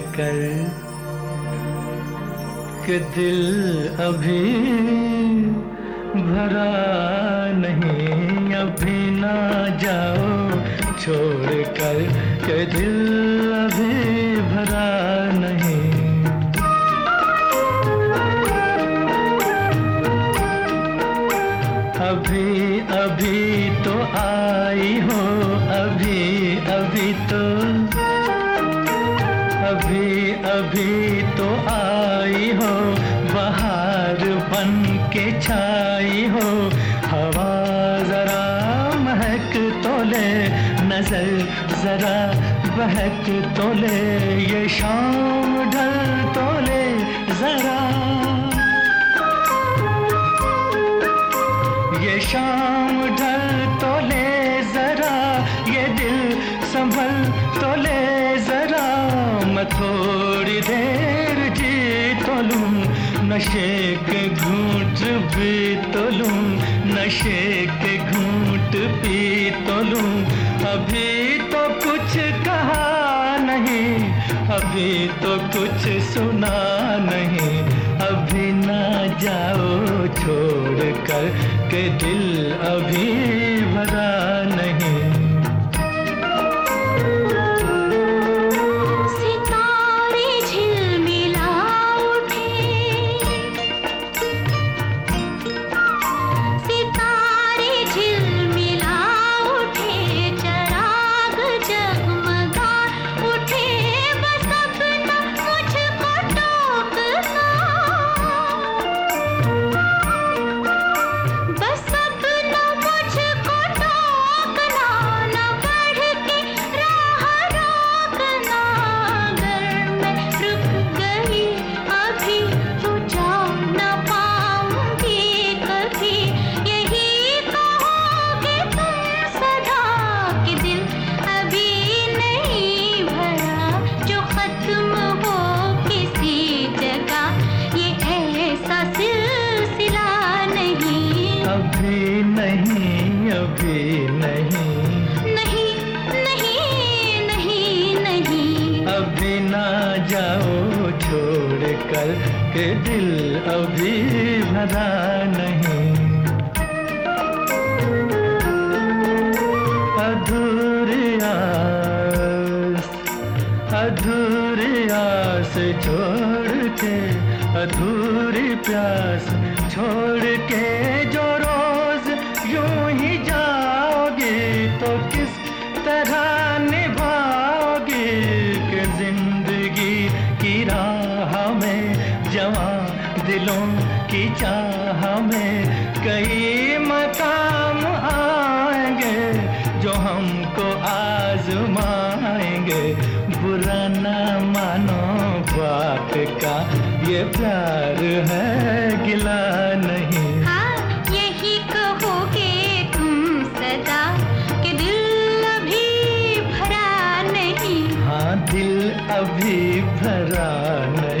कर कि दिल अभी भरा नहीं, अभी ना जाओ छोड़ कर के दिल अभी भरा नहीं। अभी अभी तो आई हो, अभी अभी तो अभी तो आई हो, बाहर बन के छाई हो। हवा जरा महक तोले नज़र जरा बहक तोले ये नशे के घूंट भी तो लूँ, नशे के घूट पी तो लूँ। अभी तो कुछ कहा नहीं, अभी तो कुछ सुना नहीं। अभी ना जाओ छोड़ कर के दिल अभी जाओ छोड़ कर के दिल अभी भरा नहीं। अधूरी आस, अधूरी छोड़ के, अधूरी प्यास छोड़ के जो रोज यूँ ही जाओगे तो किस तरह की चाह में कई मकाम आएँगे जो हमको आजमाएँगे। बुरा न मानो बाप का ये प्यार है गिला नहीं। हाँ, यही कहोगे तुम सदा दिल अभी भरा नहीं। हाँ दिल अभी भरा नहीं।